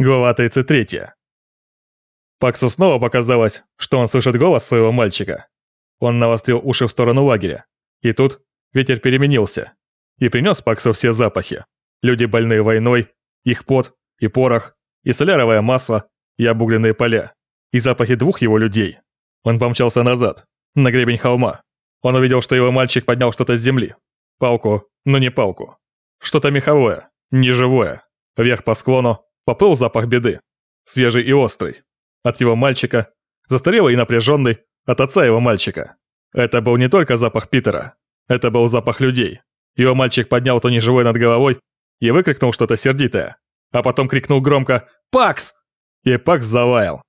Глава 33. Паксу снова показалось, что он слышит голос своего мальчика. Он навострил уши в сторону лагеря. И тут ветер переменился и принес Паксу все запахи. Люди больные войной, их пот и порох, и соляровое масло, и обугленные поля, и запахи двух его людей. Он помчался назад, на гребень холма. Он увидел, что его мальчик поднял что-то с земли. Палку, но не палку. Что-то меховое, неживое. Вверх по склону поплыл запах беды. Свежий и острый. От его мальчика, застарелый и напряженный, от отца его мальчика. Это был не только запах Питера. Это был запах людей. Его мальчик поднял то неживой над головой и выкрикнул что-то сердитое. А потом крикнул громко «Пакс!» И Пакс залаял.